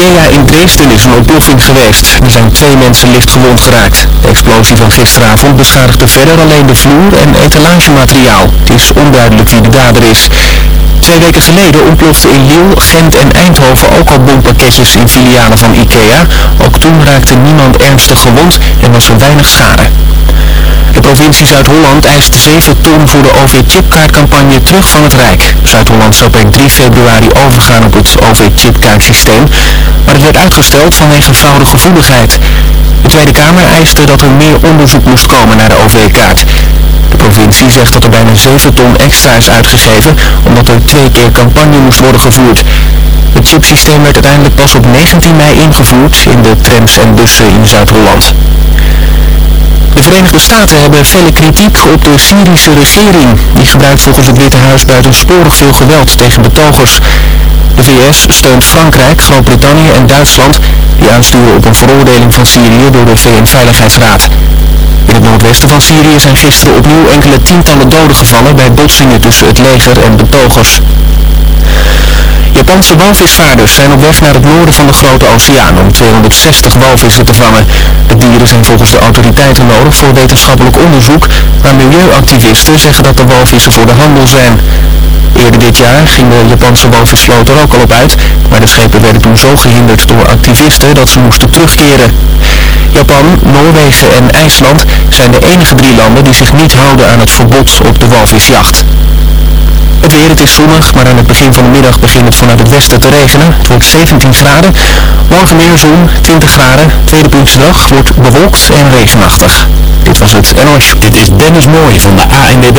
IKEA in Dresden is een ontploffing geweest. Er zijn twee mensen licht gewond geraakt. De explosie van gisteravond beschadigde verder alleen de vloer en etalagemateriaal. Het is onduidelijk wie de dader is. Twee weken geleden ontplofte in Lille, Gent en Eindhoven ook al bompakketjes in filialen van IKEA. Ook toen raakte niemand ernstig gewond en was er weinig schade. De provincie Zuid-Holland eist 7 ton voor de OV-chipkaartcampagne terug van het Rijk. Zuid-Holland zou per 3 februari overgaan op het OV-chipkaartsysteem, maar het werd uitgesteld vanwege fraudegevoeligheid. De Tweede Kamer eiste dat er meer onderzoek moest komen naar de OV-kaart. De provincie zegt dat er bijna 7 ton extra is uitgegeven, omdat er twee keer campagne moest worden gevoerd. Het chipsysteem werd uiteindelijk pas op 19 mei ingevoerd in de trams en bussen in Zuid-Holland. De Verenigde Staten hebben felle kritiek op de Syrische regering. Die gebruikt volgens het Witte Huis buitensporig veel geweld tegen betogers. De VS steunt Frankrijk, Groot-Brittannië en Duitsland die uitsturen op een veroordeling van Syrië door de VN-veiligheidsraad. In het noordwesten van Syrië zijn gisteren opnieuw enkele tientallen doden gevallen bij botsingen tussen het leger en betogers. Japanse walvisvaarders zijn op weg naar het noorden van de Grote Oceaan om 260 walvissen te vangen. De dieren zijn volgens de autoriteiten nodig voor wetenschappelijk onderzoek, maar milieuactivisten zeggen dat de walvissen voor de handel zijn. Eerder dit jaar ging de Japanse walvisvloot er ook al op uit, maar de schepen werden toen zo gehinderd door activisten dat ze moesten terugkeren. Japan, Noorwegen en IJsland zijn de enige drie landen die zich niet houden aan het verbod op de walvisjacht. Het weer, het is zonnig, maar aan het begin van de middag begint het vanuit het westen te regenen. Het wordt 17 graden. Morgen meer zon, 20 graden. Tweede Pinksterdag wordt bewolkt en regenachtig. Dit was het NOS. Dit is Dennis Mooij van de ANWB.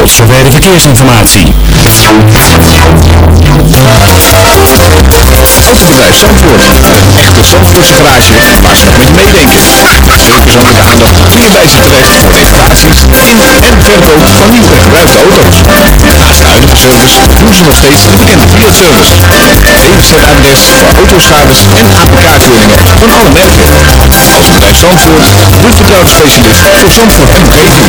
Tot zover de verkeersinformatie. Autobedrijf Zandvoort. Een echte Zandvoortse garage waar ze nog met meedenken. Met persoonlijke aandacht kun je voor reparaties in en verkoop van nieuwe gebruikte auto's. Naast de huidige service doen ze nog steeds de bekende Fiat-service. DWZ-adres voor autoschades en APK-keuringen van alle merken. Autobedrijf Zandvoort, de vertrouwde specialist voor Zandvoort en omgeving.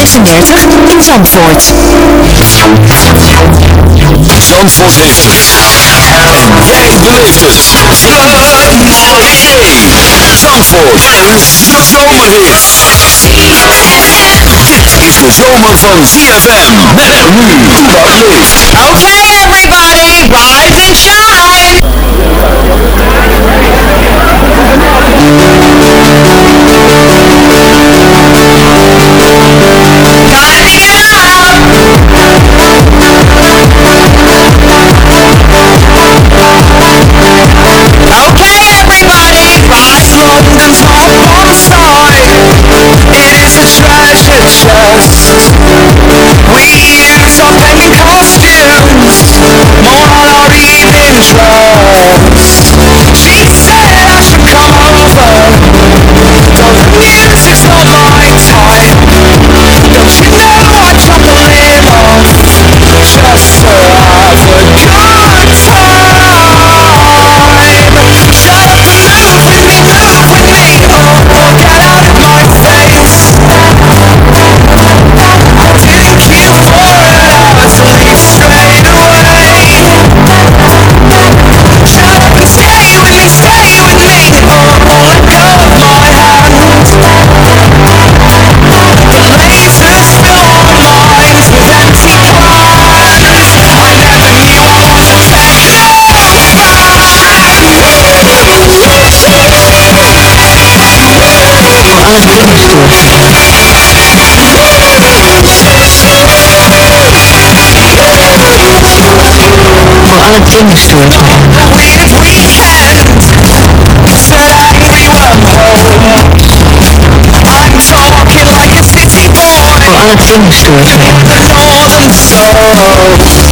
36 in Zandvoort. Zandvoort heeft het. En jij beleeft het. Zandvoort. Een zomerhit. Dit is de zomer van ZFM. Met nu. Toebak leeft. Okay, everybody, rise and shine. Dingen stoort me Voor alle dingen stoort me Voor alle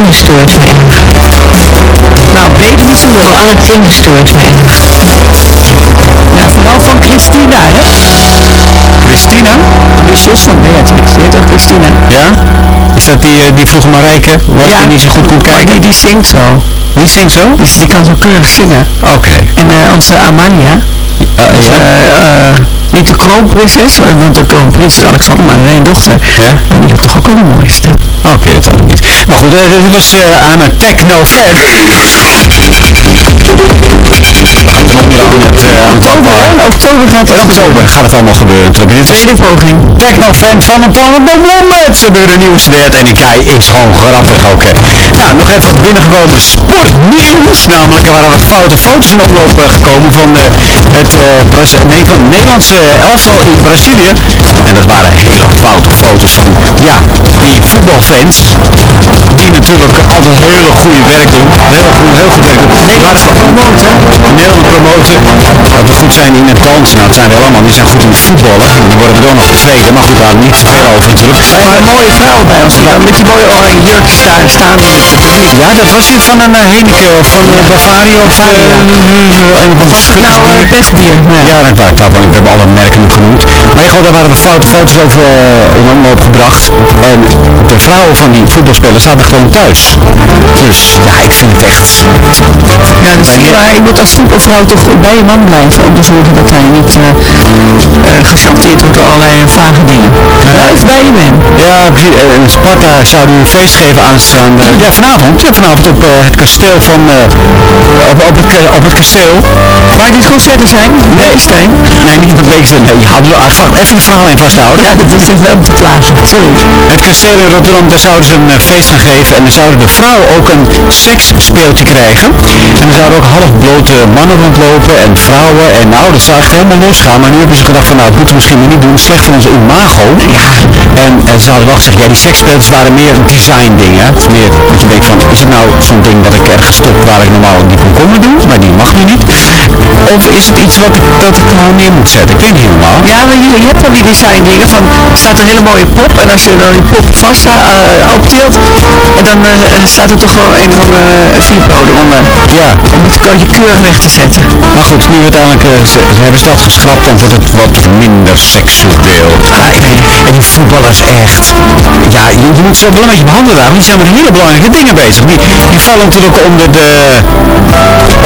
me Nou, beter niet zo Voor alle dingen stoort me Ja, vooral van Christina, hè? Christina? De zus van Beatrix, die heet ook Christina. Ja? Is dat die, eh, die vroege Marijke? Was die niet zo goed kon kijken? die, die zingt zo. Die zingt zo? Dus die kan zo keurig zingen. Oké. En eh, onze Amalia, Eh, is, ja? eh, eh, niet de kroonprinses, want de kroonprinses Alexander, maar alleen dochter. Ja? En die heeft toch ook wel een mooie stem. Oké, dat had ik niet. Maar goed, dit was eh, aan een techno-fan. Met, eh, aan het Oktober, hè? In oktober gaat In het oktober gaat het allemaal gebeuren. Dit is Tweede poging. techno-fan van een plannen met ze de nieuws werd en die kei is gewoon grappig ook. hè. Nou, nog even binnengekomen sportnieuws. Namelijk er waren wat foute foto's in omloop gekomen van het Braz- nee, van Nederlandse elftal in Brazilië. En dat waren hele foute foto's van, ja, die voetbalfans. Die natuurlijk altijd hele goede werk doen. Heel goed, heel goed werk doen. Nederland promoten. Nederland promoten. Dat we goed zijn in het dansen. Nou, dat zijn we helemaal. Die zijn goed in het voetballen. Die worden we dan nog tweede. Maar goed, daar niet te veel over natuurlijk. Maar een mooie vrouw bij ons met die mooie oranje jurkjes daar staan. Ja, dat was die van een uh, Heineken of van uh, Bavaria of uh, een van de Nou, eh, best bier. Ja, dat dat, want we hebben alle merken genoemd. Maar daar waren de foute foto's over uh, in omloop gebracht. En de vrouwen van die voetbalspelers zaten gewoon thuis. Dus ja, ik vind het echt... Ja, dus maar je moet als voetbalvrouw toch bij je man blijven om te zorgen dat hij niet uh, uh, gechanteerd wordt door allerlei vage dingen. Blijf bij je man. Ja, precies. En Sparta zou nu een feest geven aanstaande... Ja, vanavond. Ja, vanavond op het kasteel van... op, op, het, op het kasteel. Waar dit concerten zijn? Beekstein? Nee, niet op Beekstein. Nee, je had er even het verhaal in vasthouden. Ja, dat is wel te klagen. Sorry. Het kasteel in Rotterdam, daar zouden ze een feest gaan geven. En dan zouden de vrouwen ook een seksspeeltje krijgen. En er zouden ook halfblote mannen rondlopen en vrouwen. En nou, dat zou echt helemaal losgaan. Maar nu hebben ze gedacht van nou, dat moeten we misschien niet doen. Slecht voor onze imago. Ja. En, en ze hadden wel gezegd, ja, die seksspeeltjes waren meer design dingen. Het is meer dat je denkt van, is het nou zo'n ding dat ik ergens stop waar ik normaal niet kon komen doen? Maar die mag nu niet. Of is het iets wat dat ik gewoon neer moet zetten? Ik weet niet helemaal. Ja, maar je, je hebt al die design dingen van, er staat een hele mooie pop. En als je dan die pop vast uh, optilt, en dan uh, staat er toch wel een van de onder. Ja. Om het je keurig weg te zetten. Maar goed, nu uiteindelijk uh, ze, ze hebben ze dat geschrapt, dan wordt het wat minder seksueel. Ah, weet, en die voetballers echt, ja, je, je moet zo belangrijk je handen daar, want die zijn met hele belangrijke dingen bezig. Die, die vallen natuurlijk onder de,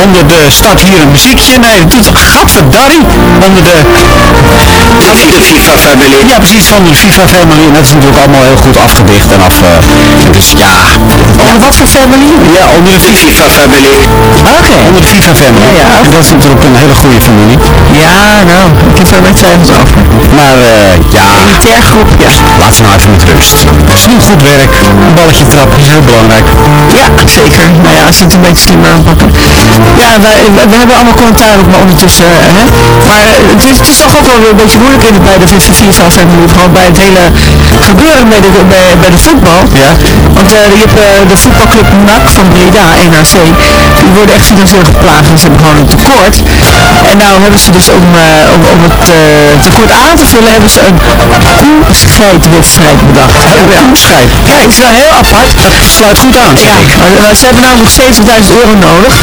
onder de start hier een muziekje. Nee, het doet gadverdarrie onder de... Van de FIFA Family. Ja, precies, van de FIFA Family. En dat is natuurlijk allemaal heel goed afgedicht en af... eh, dus ja... Onder wat voor family? Ja, onder de FIFA, FIFA Family. Oké. onder de FIFA Family. Ja, ja. En dat is natuurlijk een hele goede familie. Ja, nou, ik heb er met twijfels over. Maar eh, ja, Militair groep, ja. laat ze nou even met rust. Ze doen goed werk. Een balletje trappen is heel belangrijk. Ja, zeker. Nou ja, als je het een beetje slimmer aanpakken. Ja, we hebben allemaal commentaar op, maar ondertussen, eh, hè. Maar eh, het is, het is toch ook wel weer een beetje moeilijk in, bij de FIFA family, gewoon bij het hele gebeuren bij de, bij, bij de voetbal. Ja. Want eh, je hebt eh, de voetbalclub NAC van Breda, NAC, die worden echt financieel geplaagd en ze hebben gewoon een tekort. En nou hebben ze dus om, eh, om, om het tekort aan te vullen, hebben ze een koerscheidwedstrijd bedacht. Ja, Koerscheid. Ja, is wel heel apart. Dat sluit goed aan, Ja, maar, ze hebben namelijk 70.000 euro nodig.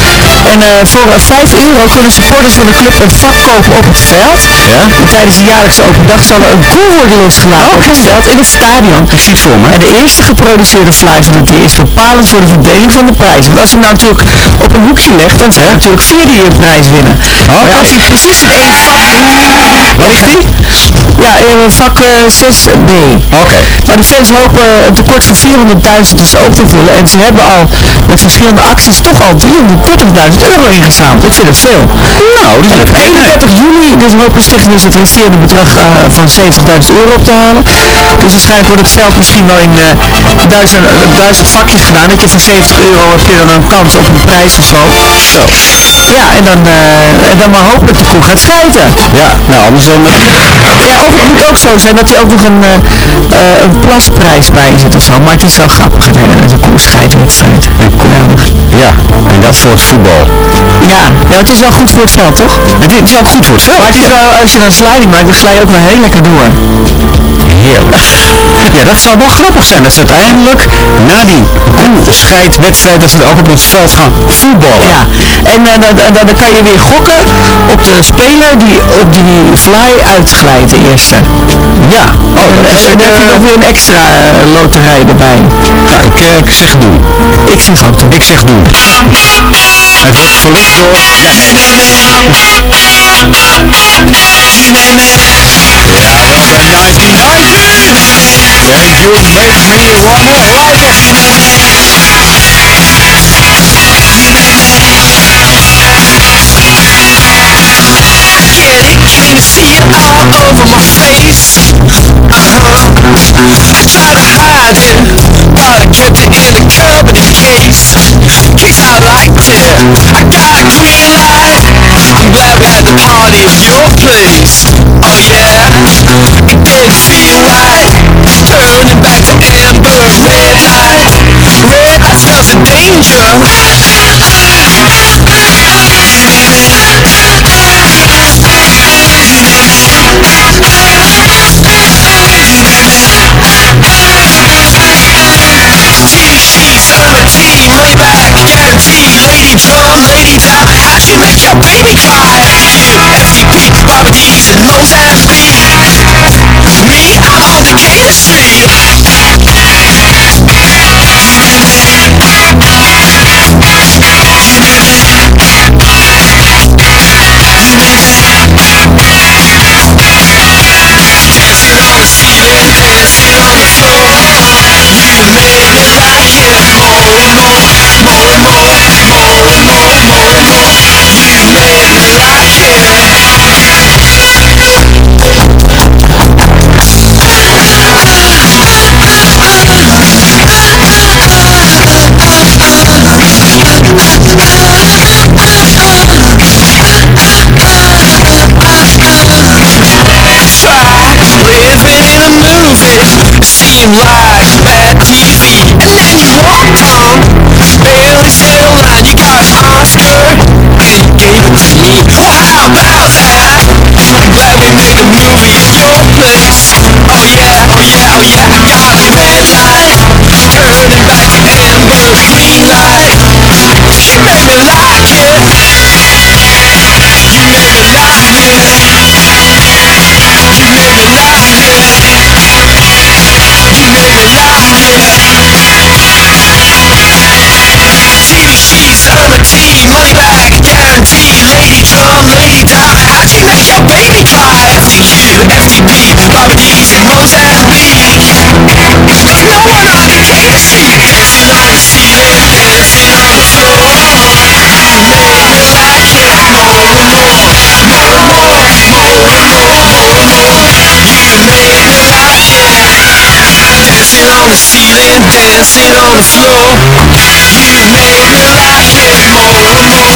En voor eh, 5 euro kunnen supporters van de club een vak kopen op het veld. Ja? En tijdens de jaarlijkse open dag zal er een koe worden losgelaten op het veld in het stadion. Het voor me. En de eerste geproduceerde fly van het dier is bepalend voor de verdeling van de prijs. Want als je hem nou natuurlijk op een hoekje legt, dan zou je natuurlijk vierde je prijs winnen. Maar ja, als hij precies in één vak Waar ligt die? ja, in vak eh, 6b. Oké. Maar de fans hopen een tekort van 400.000 dus op te vullen. En ze hebben al met verschillende acties toch al 330.000 euro ingezameld. Ik vind het veel. Nou, En op 31 juli dus hopen de stichting dus het resterende bedrag eh, van 70.000 euro op te halen. Dus waarschijnlijk wordt het veld misschien wel in eh, duizend, eh, duizend vakjes gedaan. Dat je voor 70 euro heb je dan een kans op een prijs of zo. Zo. Ja, en dan, en dan maar hopelijk de koe gaat schijten. Ja, nou anders dan... Ja, ook, het moet ook zo zijn dat hij ook nog een, een plasprijs bij zit of zo. Maar het is wel grappig. Is een koerscheidwedstrijd. Geweldig. Ja, en dat voor het voetbal. Ja, ja, het is wel goed voor het veld, toch? Het is ook goed voor het veld. Maar het is wel, als je een sliding maakt, dan glij je ook wel heel lekker door. Heerlijk. Ja, dat zou wel grappig zijn. Dat ze uiteindelijk na die scheidwedstrijd dat ze ook op het veld gaan voetballen. Ja, en eh, dan, dan, dan kan je weer gokken op de speler die op die fly uitglijdt, de eerste. Ja. Oh, dat is... En dan heb je nog weer een extra eh, loterij erbij. Ja, ik, eh, ik zeg doen. Ik zeg ook. Ik zeg doen. Hij wordt verlicht door... Ja, wel de 1990s. Yeah, you make me wanna like it. Get it, can't you see it all over my face? Uh-huh. I try to hide it, but I kept it in a cabinet case. Case I liked it. I got a green light. Cause me, I like to get Street. live Dancing on the ceiling, dancing on the floor You made me like it more and more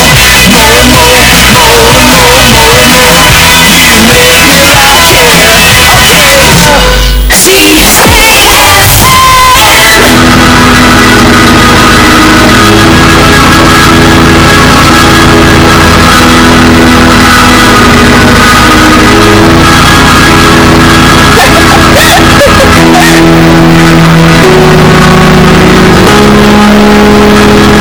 Voor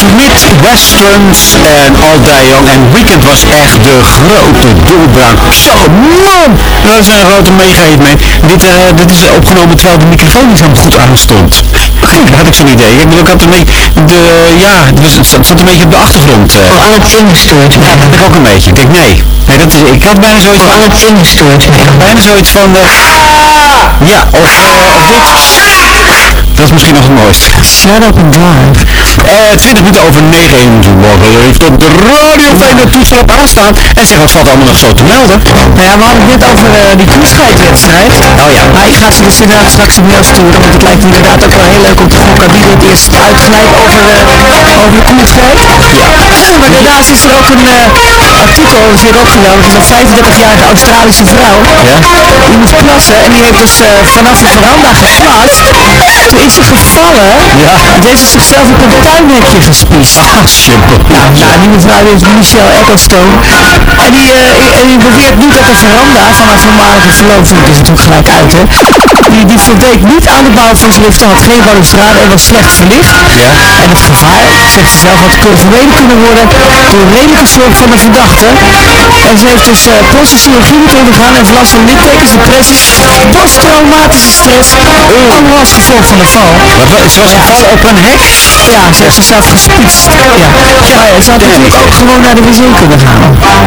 Smith Westerns en All Die Young. En Weekend was echt de grote doelbraak. Zo, man! Dat is een grote mega-hit, man. Dit, eh, dit is opgenomen terwijl de microfoon niet helemaal goed aanstond. Gek, had ik zo'n idee. Ik bedoel, ik had een beetje, de, ja, het, was, het zat een beetje op de achtergrond. eh. Voor alle kinderstoertjes. Ja, dat had ik ook een beetje. Ik denk, nee. nee dat is, ik had bijna zoiets Voor van... alle kinderstoertjes. Bijna zoiets van... eh, ja, of, eh, of dit. Dat is misschien nog het mooiste. Shut up and drive. Eh 20 minuten over 9 in morgen heeft op de radio fijne toestel op aanstaan. En zeg, wat valt allemaal nog zo te melden? Nou ja, we hadden het net over eh, die toescheidwedstrijd. Oh ja. Maar ik ga ze dus inderdaad straks een mail sturen, want het lijkt inderdaad ook wel heel leuk om te gokken wie het eerst uitglijdt over, eh, over de koersstrijd. Ja. maar daarnaast is er ook een eh, artikel, dat is hier opgenomen, van een 35-jarige Australische vrouw. Die moet plassen en die heeft dus vanaf de veranda geplast. Is gevallen. Ja. Ze zichzelf op een tuinhekje gespiest. Ja, nou, die mevrouw is Michelle Ecclestone. En die, eh, en die beweert niet dat de veranda van haar voormalige verloofde, die is natuurlijk gelijk uit hè, die, die voldeed niet aan de bouw van zijn lift, had geen balustrade en was slecht verlicht. En het gevaar, zegt ze zelf, had vermeden kunnen worden door redelijke zorg van de verdachte. En ze heeft dus uh, plastische chirurgie moeten ondergaan en last van littekens, depressies, posttraumatische stress, allemaal als gevolg van de val. Ze was gevallen op een hek? Ja, ze heeft zichzelf gespietst. Ja. Maar ze had natuurlijk ook gewoon naar de wc kunnen gaan.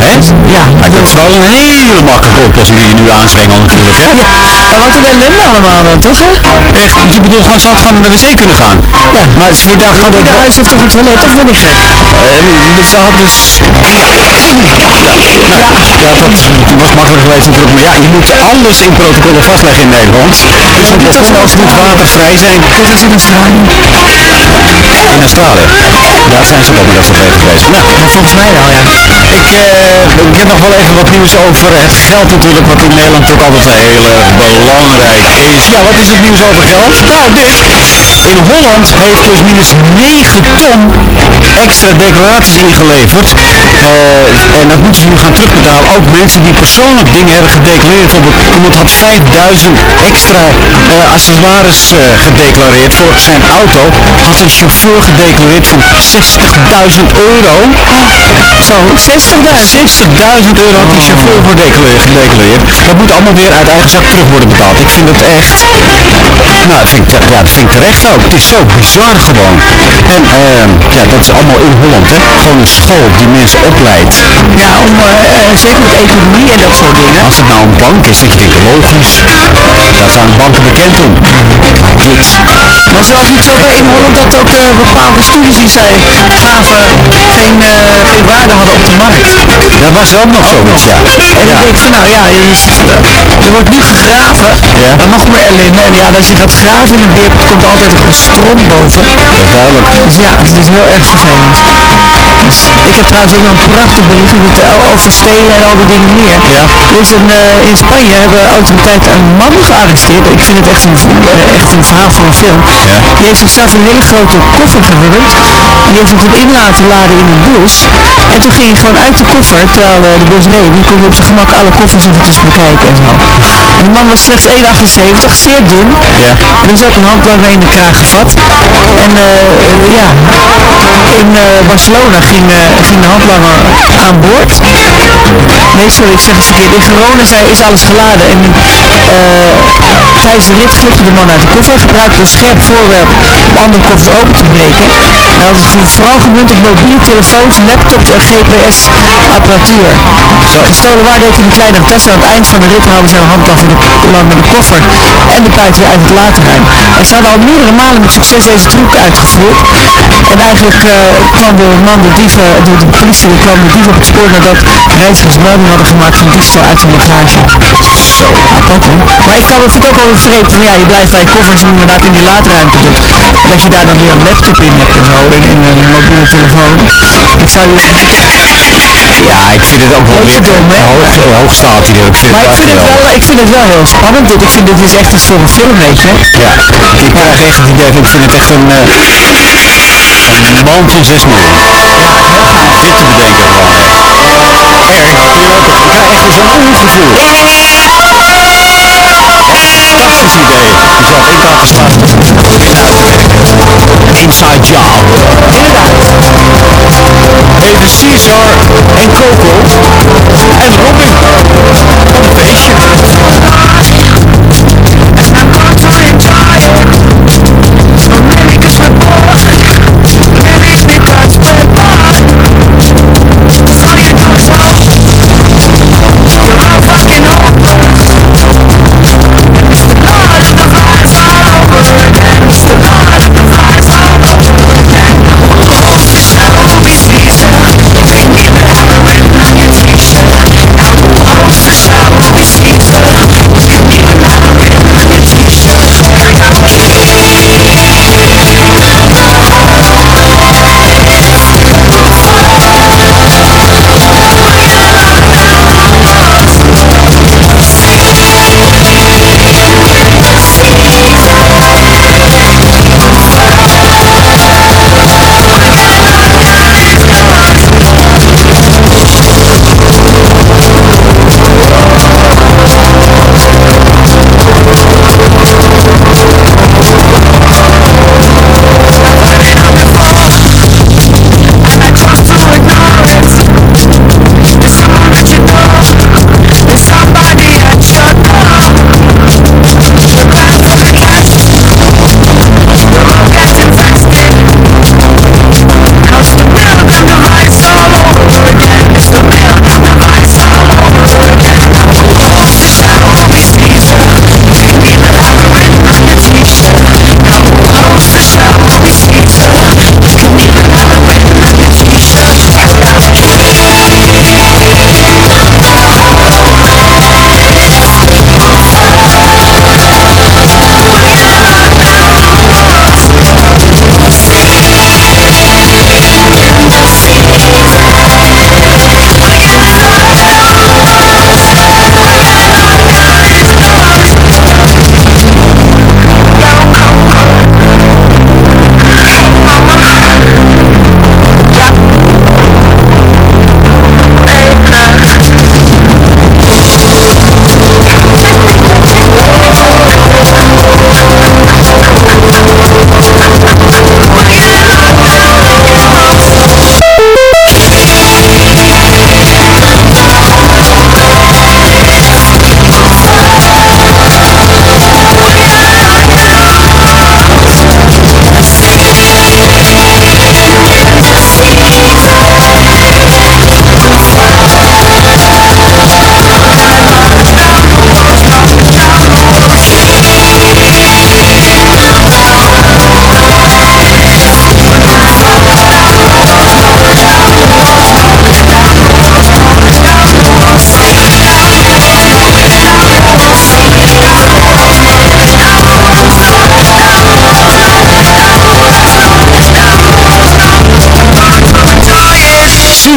Hè? Ja, Maar ik heb vooral een hele makkelijke oplossing die je nu aanzwengelt natuurlijk, hè? ja. Maar wat een ellende allemaal dan, toch hè? Echt, je bedoelt gewoon, gewoon naar de wc kunnen gaan. Ja. Maar ze daar gewoon. Ieder huis heeft toch een toilet, of ben ik gek? Eh, ze had dus... Ja, ja, dat was makkelijk geweest natuurlijk. Maar ja, je moet alles in protocollen vastleggen in Nederland. Dus het balkon moet watervrij zijn. Dit is in Australië. In Australië. Daar zijn ze ook niet afgegeven geweest. Nou, Volgens mij wel, ja. ik, eh, ik heb nog wel even wat nieuws over het geld natuurlijk, wat in Nederland ook altijd heel erg belangrijk is. Ja, wat is het nieuws over geld? Nou, dit. In Holland heeft plusminus 9 ton extra declaraties ingeleverd. Eh, en dat moeten ze nu gaan terugbetalen. Ook mensen die persoonlijk dingen hebben gedeclareerd. Bijvoorbeeld, iemand had 5000 extra eh, accessoires eh, gedeclareerd voor zijn auto. Had een chauffeur gedeclareerd van 60.000 euro. Zo, 60.000? 60.000 euro had die chauffeur voor declare- gedeclareerd. Dat moet allemaal weer uit eigen zak terug worden betaald. Ik vind het echt... Nou, dat vind ik, ja, dat vind ik terecht ook. Het is zo bizar gewoon. En ehm, ja, dat is allemaal in Holland, hè. Gewoon een school die mensen opleidt. Ja, om, eh, eh, zeker met economie en dat soort dingen. Als het nou een bank is, dat je denkt, logisch. Daar staan banken bekend om. Dit. Was er ook niet zo bij in Holland dat ook eh, bepaalde studies die zij gaven geen, geen waarde hadden op de markt? Dat was ook nog zoiets, ja. En ja. ik denk van nou ja, er wordt nu gegraven, Ja. maar ellende. En ja, als je gaat graven in een beer, komt altijd een strom boven. Dat is duidelijk. Dus ja, het is heel erg vervelend. Dus, ik heb trouwens ook nog een prachtig bericht over, stelen en al die dingen meer. Ja. Een, eh, in Spanje hebben autoriteiten een man gearresteerd. Ik vind het echt een, eh, echt een verhaal voor een film. Die heeft zichzelf een hele grote koffer gewurmd. Die heeft hem goed in laten laden in een bus. En toen ging hij gewoon uit de koffer, terwijl eh, de bus reed. Die kon hij op zijn gemak alle koffers eventjes bekijken en zo. En de man was slechts 1,78, zeer dun. Ja. En er is ook een handlanger mee in de kraag gevat. En ja, in Barcelona ging, eh, ging de handlanger aan boord. Nee, sorry, ik zeg het verkeerd. In Girona zei, is alles geladen. En eh tijdens de rit glipte de man uit de koffer. Gebruikte een scherp voorwerp om andere koffers open te breken. En had het vooral gemunt op mobiele telefoons, laptops en GPS-apparatuur. Gestolen waar deed hij een kleine tas. Aan het eind van de rit haalde zijn handlanger de, langer de koffer en de buit weer uit het laadruim. En ze hadden al meerdere malen met succes deze truc uitgevoerd. En eigenlijk eh, kwam de man, de dieven, de, de politie kwam de dieven op het spoor nadat reizigers melding hadden gemaakt van diefstal uit hun bagage. Zo, apart hè. Maar ik kan me vind ik ook wel vreemd van ja, je blijft bij koffers inderdaad in die laadruimte doet. En dat je daar dan weer een laptop in hebt en zo, in, een mobiele telefoon. Ik zou je... Ja, ik vind het ook wel Beetje weer dom, hè? hoog, hoog staat hier. Ik vind Maar ik het vind, het wel ik vind het wel heel spannend dit. Ik vind dit is echt iets voor een film, weet je. Ja, ik krijg echt het idee, ik vind het echt een, eh, een man van 6 miljoen. Dit te bedenken gewoon. Ik vind het ik krijg echt zo'n oergevoel. Fantastisch idee. Jezelf in kaarten slaan. Inside job. Inderdaad. Even Caesar en Coco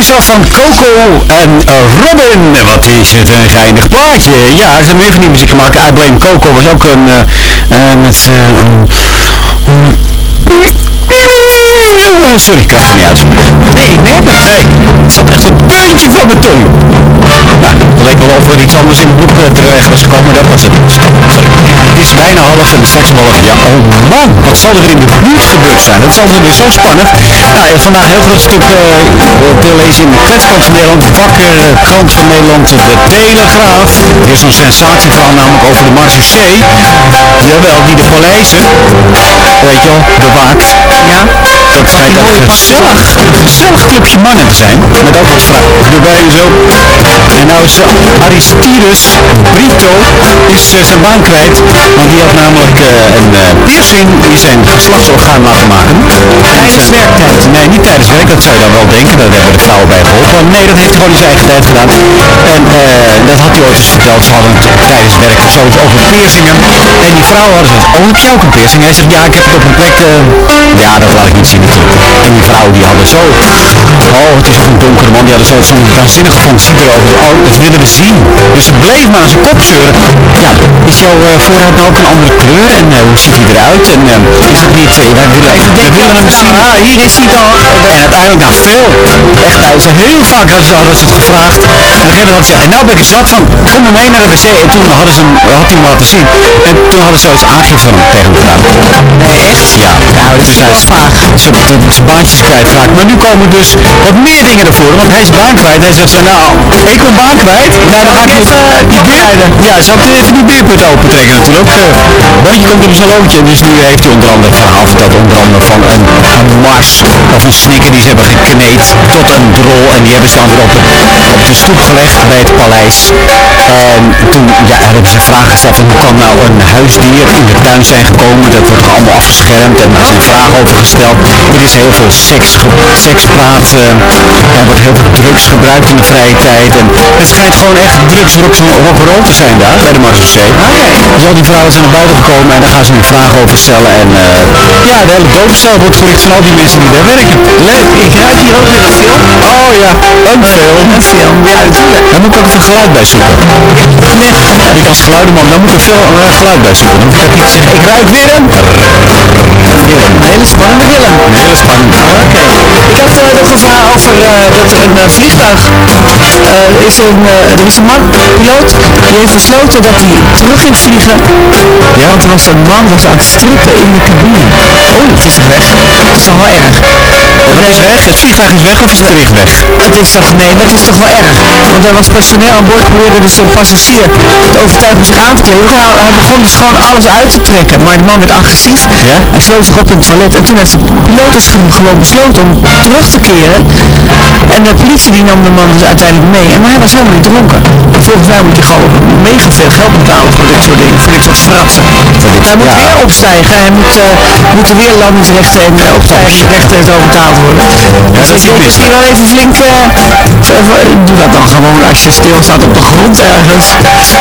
Van Coco en eh, Robin. Wat is het een geinig plaatje. Ja, ze hebben meer van die muziek gemaakt. I Blame Coco was ook een... eh, met... een- een- Sorry, ik krijg het niet uit. Nee, ik merk het. Nee, het zat echt een puntje van mijn tong. Nou, het leek wel of er iets anders in het boek terecht was gekomen. Dat was het. Sorry. Het is bijna half en straks om half. Ja, oh man, wat zal er in de buurt gebeurd zijn? Dat is altijd weer zo spannend. Nou, en vandaag een heel groot stuk te lezen in de Kletskrant van Nederland, Wakker, eh, Krant van Nederland, De Telegraaf. Er is zo'n sensatieverhaal namelijk over de Marseillais. Jawel, die de paleizen, weet je wel, bewaakt. Ja, dat schijnt een gezellig, een gezellig clubje mannen te zijn. Met ook wat vrouwen erbij en zo. En nou is Aristides Brito is zijn baan kwijt. Want die had namelijk eh, een eh, piercing in zijn geslachtsorgaan laten maken. Tijdens werktijd? Nee, niet tijdens werk. Dat zou je dan wel denken. Daar hebben de vrouwen bij geholpen. Nee, dat heeft hij gewoon in zijn eigen tijd gedaan. En eh, dat had hij ooit eens verteld. Ze hadden het tijdens werk zoiets over piercingen. En die vrouw hadden gezegd, oh heb jij ook een piercing? Hij zegt, ja ik heb het op een plek... ja, dat laat ik niet zien natuurlijk. En die vrouw die hadden zo... Oh, het is een donkere man. Die hadden zo- zo'n waanzinnige fantasie erover. Oh, dat willen we zien. Dus ze bleef maar aan zijn kop zeuren. Ja, is jouw eh, nou ook een andere kleur? En eh, hoe ziet hij eruit? En eh, is het niet... eh, wij willen, wij willen hem zien. Ah, hier is hij dan. En uiteindelijk, nou veel. Echt, nou, ze heel vaak hadden ze, hadden ze het gevraagd. En op een gegeven moment had ze en nou ben ik zat van. Kom maar mee naar de wc. En toen hadden ze hem, had hij hem laten zien. En toen hadden ze zoiets aangifte van hem tegen hem gedaan. Nee, echt? Ja. Nou, dat is wel vaag. Ze zijn baantjes kwijtraakt. Maar nu komen dus wat meer dingen voren. Want hij is baan kwijt. Hij zegt zo, nou, ik ben baan kwijt. Nou, dan ga ik even die beer... Ja, ik even die beerput opentrekken natuurlijk. Uh, boontje komt op een salootje. Dus nu heeft hij onder andere verhaal verteld. Onder andere van een, een mars of een snikker die ze hebben gekneed tot een drol. En die hebben ze dan weer op de, op de stoep gelegd bij het paleis. En toen ja, hebben ze vragen gesteld van hoe kan nou een huisdier in de tuin zijn gekomen. Dat wordt allemaal afgeschermd en daar zijn vragen over gesteld. Er is heel veel seks, sekspraat. eh, er wordt heel veel drugs gebruikt in de vrije tijd. En het schijnt gewoon echt drugs rock rock'n'roll te zijn daar bij de. Dus al die vrouwen zijn naar buiten gekomen en daar gaan ze nu vragen over stellen. En eh, ja, de hele dodencel wordt verricht van al die mensen die daar werken. Leuk, ik ruik hier ook weer een film. Oh ja, een film. Een film, ja natuurlijk. Daar moet ik ook even geluid bij zoeken. Nee, ik als geluidenman, dan moet ik veel eh, geluid bij zoeken. Dan moet ik iets zeggen. Ik ruik weer een... Willem. Een hele spannende Willem. Een hele spannende. Oké. Ik had uh, nog een verhaal over uh, dat er een uh, vliegtuig uh, is een, er is een man, piloot, die heeft besloten dat hij terug ging vliegen. Ja, want er was een man was aan het strippen in de cabine. Oh, het is weg. Dat is toch wel erg. Wat is weg? Het vliegtuig is weg of is het vlieg weg? Het is toch, nee, dat is toch wel erg. Want er was personeel aan boord probeerde dus een passagier te overtuigen om zich aan te kleden. Hij, hij begon dus gewoon alles uit te trekken. Maar de man werd agressief. Ja? Hij sloot zich op in het toilet. En toen heeft de piloot dus gewoon besloten om terug te keren. En de politie die nam de man dus uiteindelijk mee. En maar hij was helemaal niet dronken. Volgens mij moet hij gewoon mega veel geld betalen voor dit soort dingen. Voor dit soort fratsen. Hij moet weer opstijgen. Hij moet, uh, moeten weer landingsrechten en opstijgingsrechten en zo betaald worden. Dus ik denk misschien wel even flink... Uh, doe dat dan gewoon als je stilstaat op de grond ergens.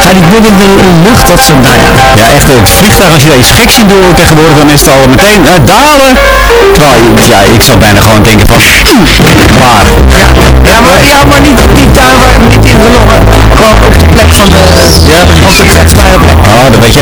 Ga niet midden in de lucht of zo. Nou ja. Ja, echt het vliegtuig als je daar iets geks in doet tegenwoordig dan is het al meteen uh, dalen. Terwijl, ja, ik zou bijna gewoon denken van, waar? Ja, ja, maar, ja, maar niet, niet daar, niet in de longen. Gewoon op de plek van de, ja, op de plek. Oh, dat weet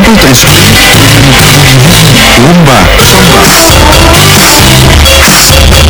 Hibut is Rumba Samba.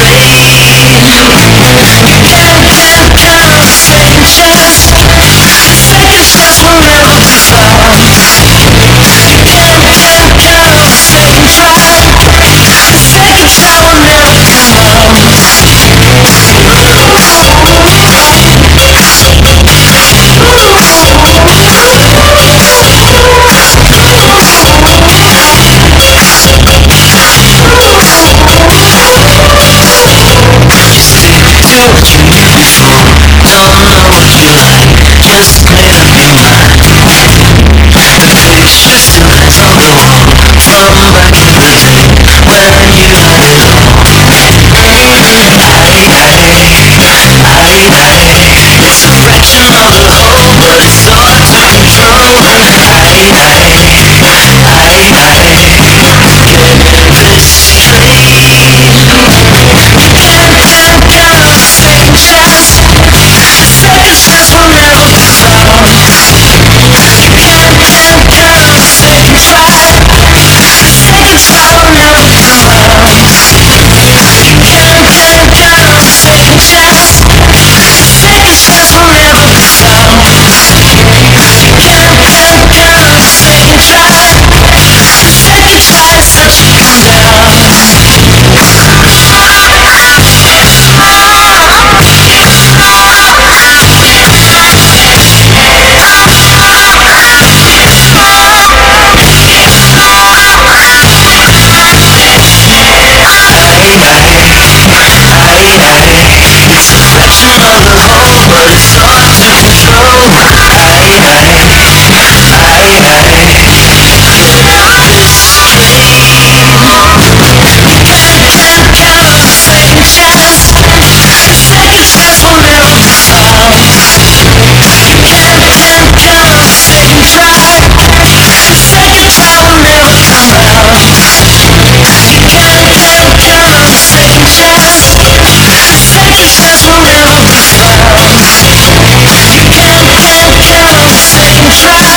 en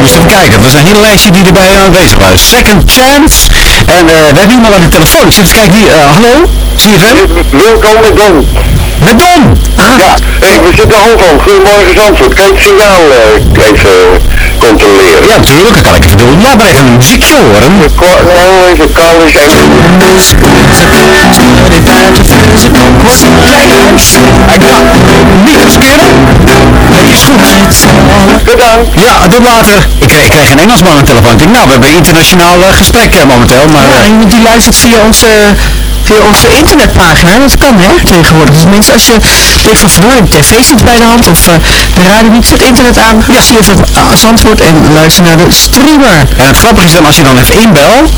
Moest even kijken, er was een hele lijstje die erbij aanwezig was. Second Chance. En eh, we hebben iemand aan de telefoon. Ik zit eens kijken wie, eh, hallo? Zie je het Wilco met Don. Met Don. Ah, Ja, hey, we zitten al van. Goedemorgen Zandvoort. Je het signaal eh, even controleren? ja, natuurlijk. Dan kan ik even doen. Laat maar even muziekje horen. Nou, even. Ik ga niet. Is goed. Bedankt. Ja, tot later. Ik kreeg, ik kreeg een Engelsman aan de telefoon. Ik denk, nou, we hebben een internationaal eh, gesprek eh, momenteel. Maar Ja, eh, iemand die luistert via onze, via onze internetpagina. Dat kan hè, tegenwoordig. Dus mensen, als je denkt van verdorie, de tv zit bij de hand of uh, de radio niet, zet internet aan, ja. zie je van Zandvoort en luister naar de streamer. En het grappige is dan als je dan even inbel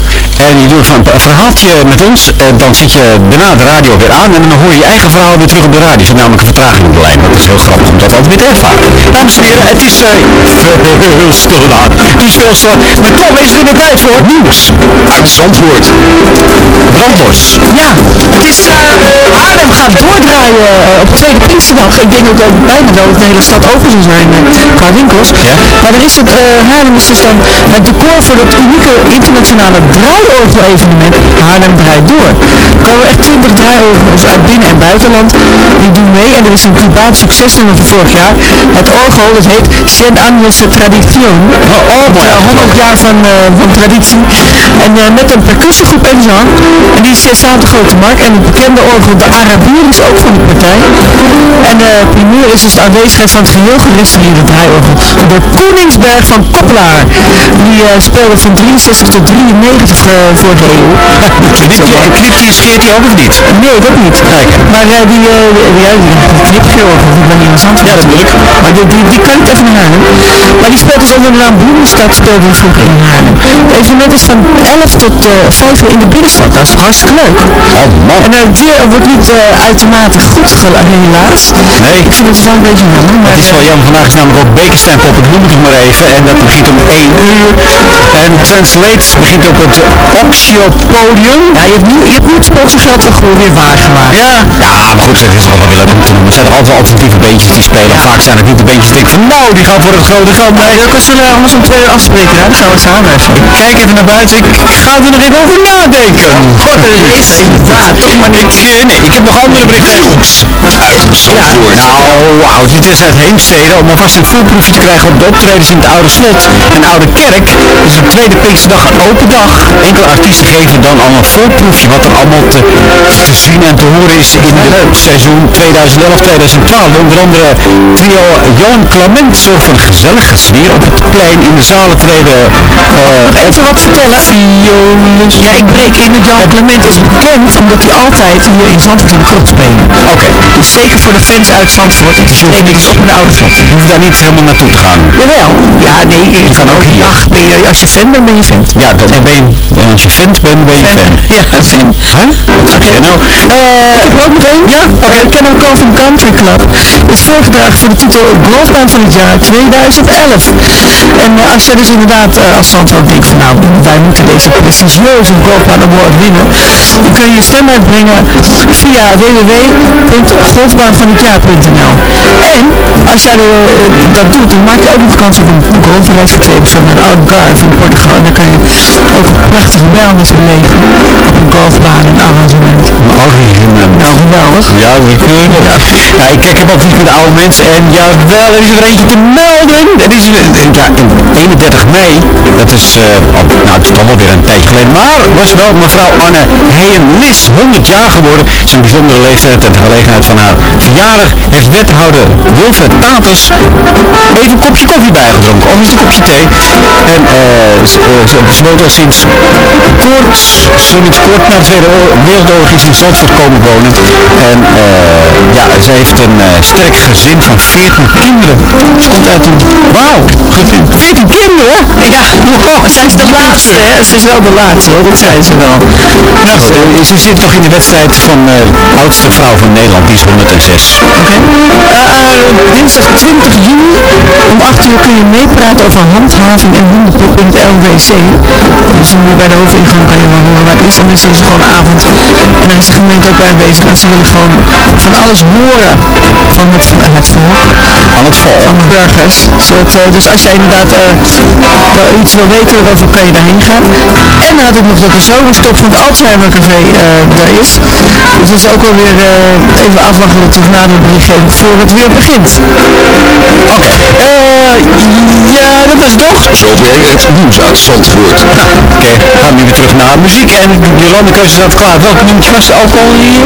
en je doet een verhaaltje met ons, uh, dan zit je daarna de radio weer aan en dan hoor je je eigen verhaal weer terug op de radio. Er zit namelijk een vertraging op de lijn. Dat is heel grappig om dat altijd weer te ervaren. Dames en heren, het is uh, heel stil daar. Het is veel stil. Maar Tom is er weer tijd voor nieuws uit Zandvoort. Brandbos. Ja, het is uh, Haarlem gaat doordraaien op tweede Pinksterdag. Ik denk ook dat bijna wel de hele stad open zal zijn qua winkels. Ja? Maar dan is het, Haarlem is dus dan het decor voor het unieke internationale draaiorgel-evenement Haarlem draait door. Er komen echt 20 draaiorgels uit binnen- en buitenland. Die doen mee en er is een Cubaans succesnummer van vorig jaar. Het orgel, dat heet Cien años de tradición. Oh, oh, 100 jaar van, uh, van traditie. En uh, met een percussiegroep en zang. En die is samen de Grote Markt. En het bekende orgel, de Arabier, is ook van de partij. En de primeur is dus de aanwezigheid van het geheel gerestaureerde draaiorgel. De Koningsberg van Koppelaar. Die speelde van 63 tot 93 voor de eeuw. Knipt hij scheert hij ook of niet? Nee, dat niet. Kijk. Maar die, uh, ja, die knipgeorgel, die ben niet in Zandvoort. Ja, dat bedoel ik. Maar die, die, die kan ik even naar Haarlem. Maar die speelt dus onder de naam Bloemenstad, speelde die vroeger in Haarlem. Het evenement is van 11 tot uh, 5 uur in de binnenstad. Dat is hartstikke leuk. Oh man. En het wordt niet uitermate goed, helaas. Nee. Ik vind het wel een beetje jammer. Maar het is wel jammer. Vandaag is namelijk ook Bekenstein Pop, ik noem het nog maar even. En dat begint om 1 uur. En Translate begint op het Oxio Podium. Ja, je hebt nu, je het sponsorgeld toch gewoon weer waargemaakt. Ja. Ja, maar goed, het is wel wel leuk om te doen. Er zijn er altijd alternatieve beentjes die spelen. Vaak zijn het niet de beentjes die denken van nou, die gaan voor het grote geld. Nee, we zullen anders om twee uur afspreken. Hè? Dan gaan we samen even. Kijk even naar buiten. Ik ga er nog even over nadenken. God, er is inderdaad. Maar ik, nee, ik heb nog andere berichtjes. Ja, nou, oud, dit is uit Heemstede om alvast een voorproefje te krijgen op de optredens in het Oude Slot en Oude Kerk. Is een tweede Pinksterdag een open dag. Enkele artiesten geven dan al een voorproefje wat er allemaal te, te zien en te horen is in het seizoen 2011-2012. Onder andere trio Johan Clement zorgt voor een gezellige sfeer op het plein in de zalen treden. Uh, Even wat vertellen. Ja, ik breek in met Johan Clement is bekend omdat hij altijd hier in Zandvoort de krocht spelen. Oké. Okay. Dus zeker voor de fans uit Zandvoort. Het is niks op een oude slot. Je hoeft daar niet helemaal naartoe te gaan. Jawel. Ja, nee. Je kan ook hier. Ach, ben je, als je fan bent, ben je fan. Ja, dat ben je. En als je fan bent, ben je fan. Ja, fan. Huh? Oké, okay, nou. Uh, ik ook één. Ja, oké. Okay. Kennel Calvin Country Club is voorgedragen voor de titel Golfbaan van het jaar 2011. En uh, als je dus inderdaad uh, als Zandvoort denkt van nou, wij moeten deze prestigieuze Golfbaan Award winnen, dan kun je je stem uitbrengen via www.golfbaanvanhetjaar.nl En als jij dat doet, dan maak je ook nog kans op een golfreis voor twee personen naar Algarve in Portugal. En dan kan je ook een wellness beleven op een golfbaan en arrangement. Arrangement. Nou, geweldig. Ja, we kunnen. Ja. ik kijk op niet met de oude mensen en jawel, er is er eentje te melden. Het is ja, 31 mei, dat is, uh, oh, nou het is toch wel weer een tijd geleden, maar was wel mevrouw Anne Heijen-Lis 100 jaar geworden. Een bijzondere leeftijd en de gelegenheid van haar verjaardag heeft wethouder Wilfred Taters even een kopje koffie bijgedronken, of een kopje thee. En uh, ze, uh, al sinds kort, sinds kort na de Tweede Wereldoorlog is in Zandvoort komen wonen. En uh, ja, ze heeft een uh, sterk gezin van 14 kinderen. Ze komt uit een, wauw, 14 kinderen? Ja, wow, zijn ze de laatste, hè? Ze is wel de laatste, hoor. dat zijn ze wel. Nou, ze, ze zit toch in de wedstrijd van uh, oudste vrouw van Nederland, die is 106. Oké. Okay. dinsdag 20 juni om 8 uur kun je meepraten over handhaving en hondenpop in het LWC. Dus nu bij de hoofdingang kan je wel horen waar het is. Dan is er dus gewoon avond. En daar is de gemeente ook bij aanwezig. En ze willen gewoon van alles horen van het, van het volk. Van het volk. Van de burgers. Zodat, uh, dus als jij inderdaad uh, iets wil weten erover, kan je daarheen gaan. En dan had ik nog dat de zomerstop van het Alzheimer Café uh, er is. Dus dat is ook alweer uh, even afwachten wat de berichtgeving voor het weer begint. Oké. Ja, dat is toch. Zover het nieuws uit Zandvoort. Nou, oké. Okay. Gaan we weer terug naar muziek. En Jolande Keuze staat klaar. Welk nummer was ook al hier?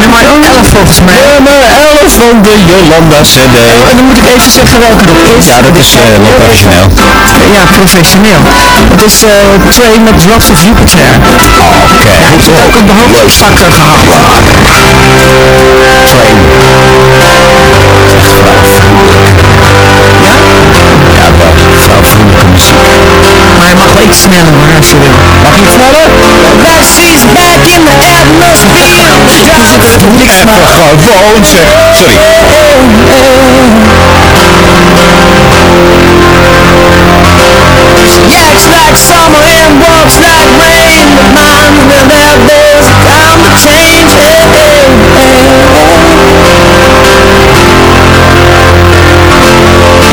Nummer 11. volgens mij. Nummer 11 van de Jolanda CD. En dan moet ik even zeggen welke dat is. Ja, dat is eh, wel professioneel. Ja, professioneel. Het is eh Train met Drops of Jupiter. Oké. Ik heb ook de hoofdvakker gehad. Train. Ja? Ja, wel. Vrouwvriendelijke muziek. Maar hij mag wel iets sneller hoor, als je wil. Mag iets sneller? She's back in the atmosphere. Moet ik even gewoon zeg. Sorry. Like summer and walks like rain. Change.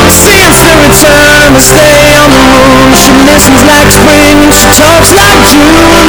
Since the return to stay on the moon, she listens like spring. She talks like June.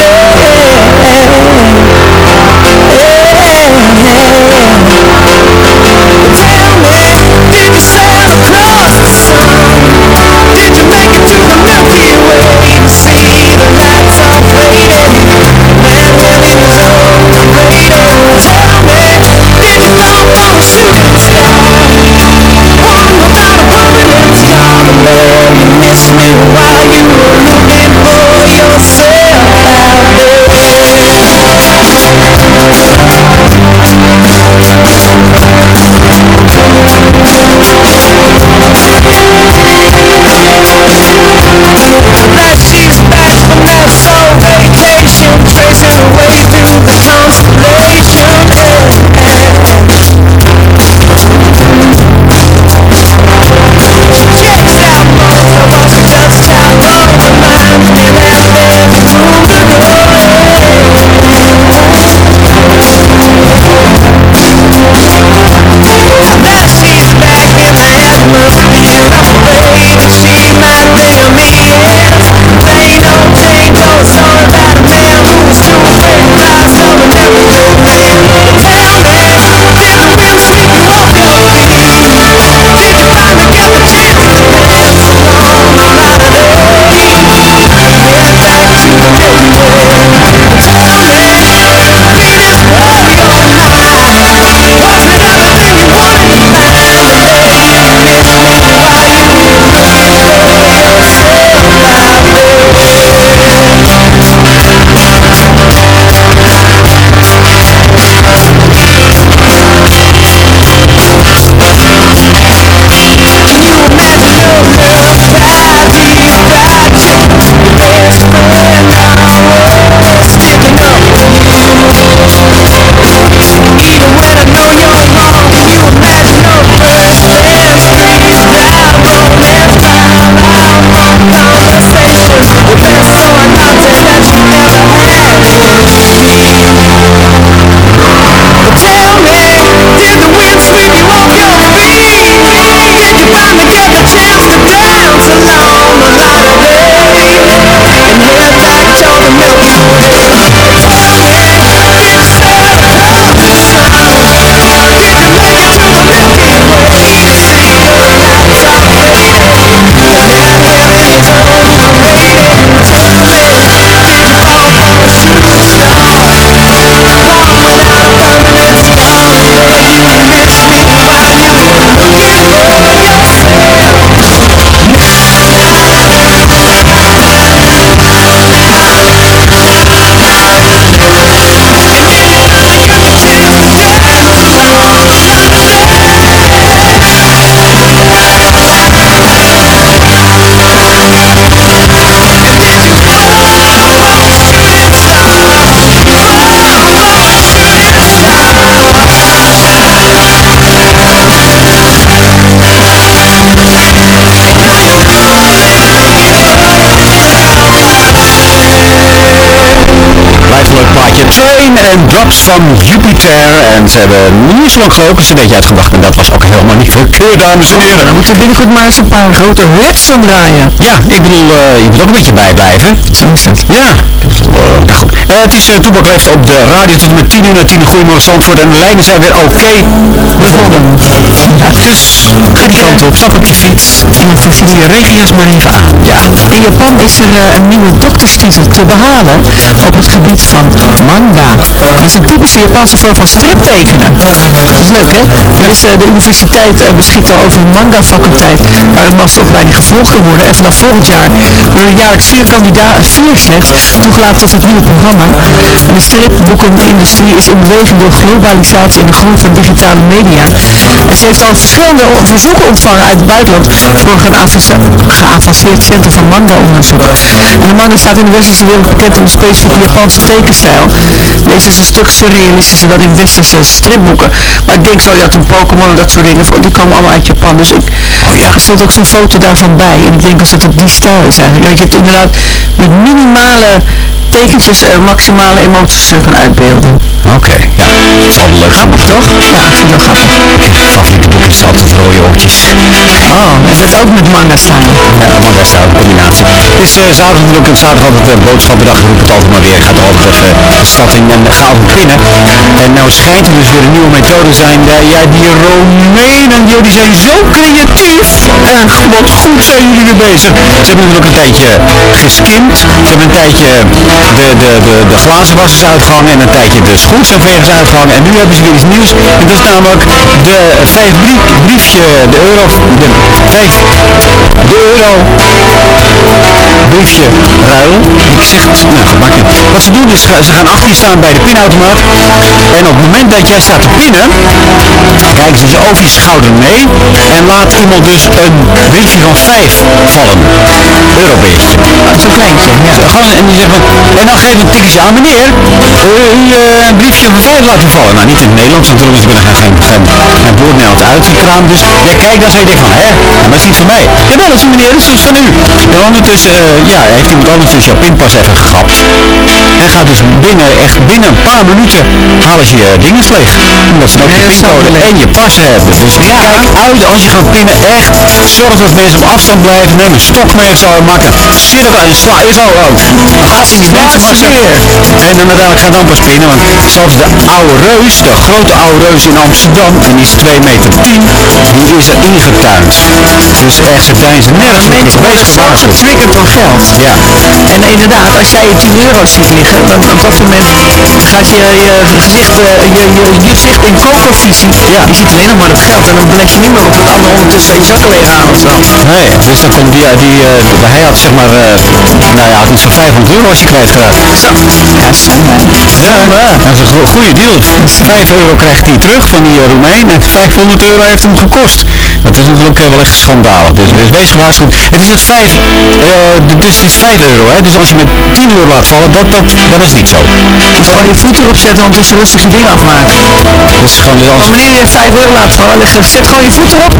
From Jupiter. En ze hebben niet zo lang geleden een cd'tje uitgebracht. En dat was ook helemaal niet verkeerd, dames en heren. Dan moeten we binnenkort maar eens een paar grote hits gaan draaien. Ja, ik bedoel, eh, je moet ook een beetje bijblijven. Zo is het. Ja. Eh, nou goed. Eh, het is uh, Toepak op de radio tot en met 10 uur naar 10 Goedemorgen Zandvoort. En de lijnen zijn weer oké bevonden. Ja, dus ga die kant op, stap op je fiets. En je regia's maar even aan. Ja. In Japan is er eh, een nieuwe dokterstitel te behalen op het gebied van manga. Je is een typische Japanse vorm van striptekenen. Dat is leuk, hè? Eh, de universiteit eh, beschikt al over een manga-faculteit waar een masteropleiding gevolgd kan worden. En vanaf volgend jaar worden jaarlijks vier kandidaten, vier slechts, toegelaten tot het nieuwe programma. De stripboekenindustrie is in beweging door globalisatie en de groei van digitale media. En ze heeft al verschillende verzoeken ontvangen uit het buitenland voor een geavanceerd, centrum van manga-onderzoek. En de manga staat in de westerse wereld bekend om een specifieke Japanse tekenstijl. Deze is een stuk surrealistischer dan in westerse stripboeken. Maar ik denk zo, had een Pokémon en dat soort dingen, die komen allemaal uit Japan. Dus ik, er stond ook zo'n foto daarvan bij. En ik denk als het die stijl is eigenlijk. Dat je het inderdaad met minimale tekentjes er maximale emoties eh, kan uitbeelden. Oké, ja. Dat is wel leuk. Grappig toch? Ja, ik vind het wel grappig. Favoriete boek is altijd rode oortjes. Oh, en dat ook met manga staan. Ja, is een combinatie. Het is uh, zaterdag natuurlijk en zaterdag altijd uh, boodschappendag. Ik roep het altijd maar weer. Gaat er altijd even de stad in en ga altijd pinnen. En nou schijnt er dus weer een nieuwe methode zijn. Ja, die Romeinen, joh, die zijn zo creatief. En wat goed zijn jullie weer bezig. Ze hebben natuurlijk een tijdje geskimd. Ze hebben een tijdje de, de, de, de glazenwassers uitgehangen en een tijdje de uitgehangen. En nu hebben ze weer iets nieuws. En dat is namelijk de vijf brief, briefje, de euro, de vijf, de euro briefje ruil. Ik zeg, nou goed. Wat ze doen is, ze gaan achter je staan bij de pinautomaat. En op het moment dat jij staat te pinnen, kijken ze dus over je schouder mee. En laat iemand dus een briefje van vijf vallen. Eurobeestje. Zo'n kleintje, ja. En die zegt van, en dan geef een tikje aan, meneer, uh, een briefje van vijf laten vallen. Nou, niet in het Nederlands natuurlijk, want ik ben er geen, geen, geen woord Nederlands uitgekraamd. Dus jij kijkt dan zo en je denkt van, hè, nou, dat is niet van mij. Ja, dat is meneer, dat is van u. En ondertussen, eh, ja, heeft iemand anders dus jouw pinpas even gegapt. En gaat dus binnen, echt binnen een paar minuten, halen ze je dingen leeg. Omdat ze ook je pincode en je pas hebben. Dus kijk uit als je gaat pinnen, echt, zorg dat mensen op afstand blijven. Neem een stok mee of zo, en maak een cirkel en sla je zo ook. Hij niet laatste keer. En dan uiteindelijk gaat dan pas pinnen, want zelfs de oude reus, de grote oude reus in Amsterdam, en die is 2 meter 10, die is er ingetuind. Dus echt, ze zijn ze nergens mee bezig getriggerd door geld. Ja, En inderdaad, als jij je 10 euro ziet liggen, dan op dat moment gaat je, je gezicht, eh, je, je, je gezicht in kokervisie. Ja. Je ziet alleen nog maar het geld en dan let je niet meer op dat de ander ondertussen je zakken leeg haalt. Zo. nee, dus dan komt die, die, eh, hij had zeg maar, eh, nou ja, had van 500 euro als je kwijtgeraakt. Ja. Ja, ja, dat is een go- goede deal. 5 euro krijgt hij terug van die uh, Roemeen en 500 euro heeft hem gekost. Dat is natuurlijk eh, wel echt schandalig. Dus, dus wees gewaarschuwd. Het is het 5, dus het is 5 euro. Hè? Dus als je met 10 euro laat vallen, dat, dat, dat is niet zo. Dus gewoon je voet erop zetten, ondertussen rustig je ding afmaken. Dus gewoon dus als, Maar wanneer je 5 euro laat vallen, leg, je- zet gewoon je voet erop.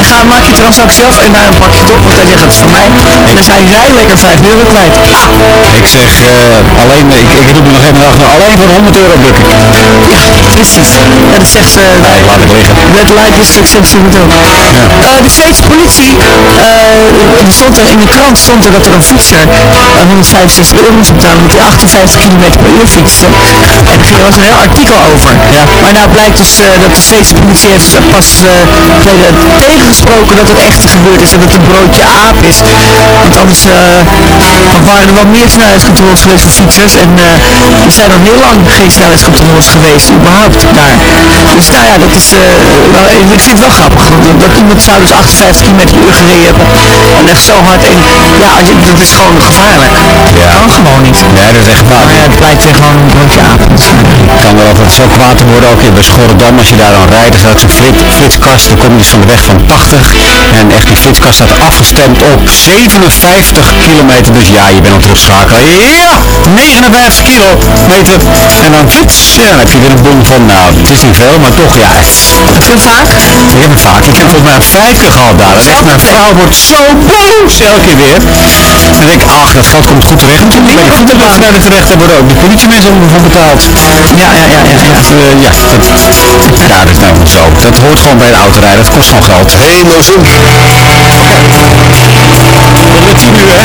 En ga, maak je transactie af en dan pak je het op, want dan zegt het is van mij. En dan zijn zij lekker 5 euro kwijt. Ik zeg eh, alleen, ik, ik roep nog even achter, alleen voor 100 euro bukken. Ja, precies. Ja, dat zegt ze. Nee, laat ik liggen. Red Light District zegt ze het ook. Eh, de Zweedse politie, eh, er stond er in de krant stond er dat er een fietser eh, 165 euro moest betalen omdat hij 58 km per uur fietste. En er was een heel artikel over. Ja. Maar nou blijkt dus dat de Zweedse politie heeft eh, pas tegengesproken dat het echt gebeurd is en dat het een broodje aap is. Want anders waren er wel meer snelheidscontroles geweest voor fietsers en eh, er zijn nog heel lang geen snelheidscontroles geweest, überhaupt daar. Dus nou ja, dat is, eh, wel, ik vind het wel grappig. Dat, dat iemand zou dus 58 km per uur gereden hebben en echt zo hard en ja, als je- dat is gewoon gevaarlijk. Ja. Kan gewoon niet. Nee, dat is echt waar. Maar ja, het blijkt weer gewoon een broodje aap. Het kan wel altijd zo kwaad worden, ook in bij Schorredam, als je daar dan rijdt, er staat zo'n flit, flitskast, dan kom je dus van de weg van 80 en echt die flitskast staat afgestemd op 57 kilometer, dus ja, je bent aan het terugschakelen. Ja, 59 kilometer en dan flits, ja, dan heb je weer een bon van, nou, het is niet veel, maar toch, ja, Heb je hem vaak? ik heb het vaak, ik heb volgens mij vijf keer gehad daar, en echt, mijn vrouw wordt zo boos elke keer weer. En denk ik, ach, dat geld komt goed terecht, maar je goed dat daar terecht hebben, worden ook de politiemensen voor betaald. Ja, ja, ja, ja. ja. Dus, eh, ja, dat, ja, dat is nou zo. Dat hoort gewoon bij de autorijden. Dat kost gewoon geld. Hemelzoen. Tot met 10 uur, hè?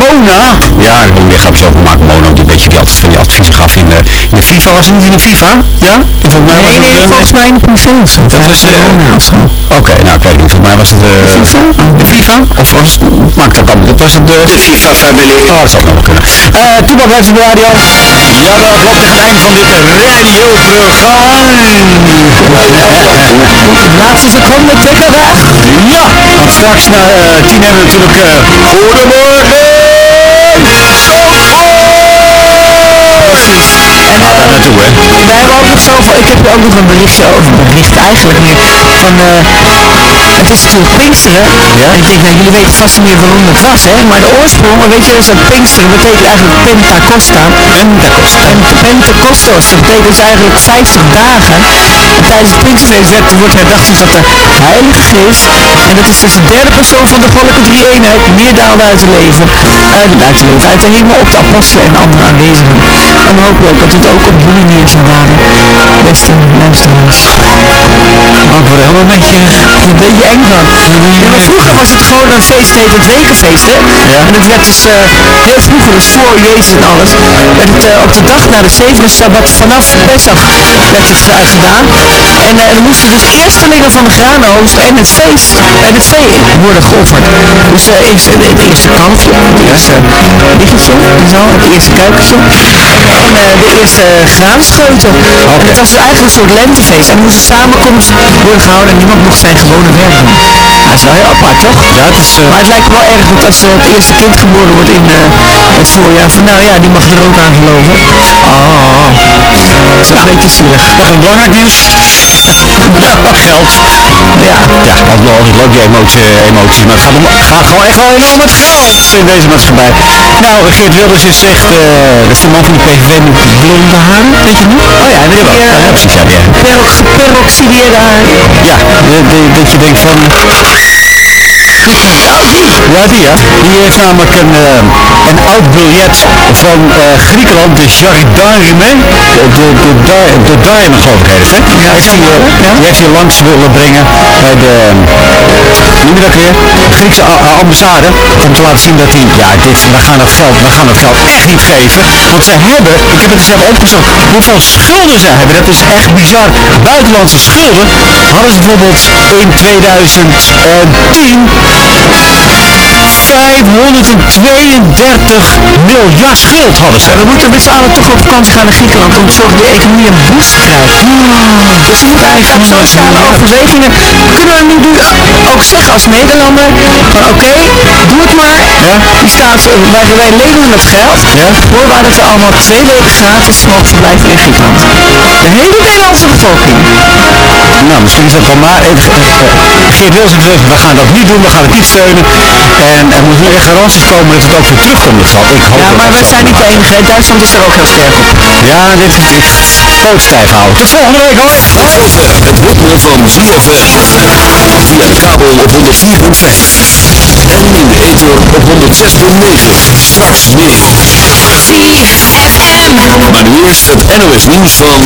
Mona. Ja, ik heb over maken. Mona, die beetje die altijd van die adviezen gaf in de, in de FIFA. Was het niet in de FIFA? Ja? Volgens mij was Nee, nee, eh, volgens mij in de zo. Dat was, eh, Oké, nou kijk, volgens mij was het eh, de FIFA? Of was het, maakt dat allemaal, was het de FIFA family. Oh, dat zou ook nog wel kunnen. Eh Toepak blijft op de radio. Ja, dat klopt tegen het einde van dit radioprogramma. Laatste seconde, tikken weg. Ja, want straks na eh, tien hebben we natuurlijk uh, Goedemorgen Precies. En uh, daar naartoe, hè? Wij hebben ook nog zoveel, ik heb hier ook nog een berichtje over, een bericht eigenlijk meer, van, eh het is natuurlijk Pinksteren. Ja? En ik denk, nou, jullie weten vast niet meer waarom dat was, hè. Maar de oorsprong, weet je, is dat Pinksteren betekent eigenlijk Pentacosta. Pentacosta. En Pentecostos, dat betekent dus eigenlijk 50 dagen. En tijdens het Pinksterfeest werd, wordt herdacht dus dat de Heilige Geest, en dat is dus de derde persoon van de goddelijke drie-eenheid, neerdaalde uit het leven, uit, uit het leven, uit de hemel op de apostelen en andere aanwezigen. En we hopen ook dat het ook op die manier zal waren, beste luisteraars. Er helemaal een beetje... Beetje eng van. Ja, maar vroeger was het gewoon een feest, het heet het wekenfeest, hè? Ja. En het werd dus eh, heel vroeger, dus voor Jezus en alles, werd het eh, op de dag na de zevende Sabbat vanaf Pesach werd het uh, gedaan. En er moesten dus eerstelingen van de graanoogst en het feest, en het vee worden geofferd. Dus eerst, het eerste kalfje, het eerste biggetje en zo, het eerste kuikentje. En de eerste graanscheutel. En het was dus eigenlijk een soort lentefeest. En er moest samenkomst worden gehouden en niemand mocht zijn gewone werk doen. Dat is wel heel apart, toch? Ja, het is... eh, Maar het lijkt me wel erg dat als eh, het eerste kind geboren wordt in eh, het voorjaar, van nou ja, die mag er ook aan geloven. Oh, dat is een beetje zielig. nog een belangrijk nieuws. Geld. Ja, Ja, altijd wel altijd leuk die emotie, emoties, maar het gaat, om, gaat gewoon echt wel enorm met geld in deze maatschappij. Nou, Geert Wilders is echt, eh dat is de man van de PVV met blonde haren, weet je nog? Oh ja, en die, Ja. ja, precies, ja, perox peroxideerde haar. ja dat je denkt van. Ja die ja, die heeft namelijk een, eh, een oud biljet van eh, Griekenland, de Jardarme, de, de, de, Dar- de Darme geloof ik heet het, hè? Ja, heeft hij, eh, Ja. die heeft hij langs willen brengen bij de, noem je dat weer, Griekse ambassade, om te laten zien dat hij, ja dit, we gaan dat geld, we gaan dat geld echt niet geven, want ze hebben, ik heb het eens even opgezocht, hoeveel schulden ze hebben, dat is echt bizar, buitenlandse schulden, hadden ze bijvoorbeeld in 2010 532 miljard schuld hadden ze. We moeten met z'n allen toch op vakantie gaan naar Griekenland om te zorgen dat de economie een boost krijgt. Dus we moeten eigenlijk op sociale overwegingen, kunnen we nu nu ook zeggen als Nederlander, van oké, doe het maar. Ja? Die staat, wij, wij lenen het geld, Ja? dat we allemaal twee weken gratis mogen verblijven in Griekenland. De hele Nederlandse bevolking. Nou, misschien is dat wel maar. eh, eh, Geert Wilders we gaan dat niet doen, we gaan niet steunen. En er moeten nu echt garanties komen dat het ook weer terugkomt, dat geld. Ik hoop Ja, maar wij zo zijn niet de enige. Duitsland is er ook heel sterk op. Ja, dit is dit poot stijf houden. Tot volgende week hoor. Tot zover het ritme van ZFM. Via de kabel op 104.5. En in de ether op 106.9. Straks meer. Maar nu eerst het NOS nieuws van...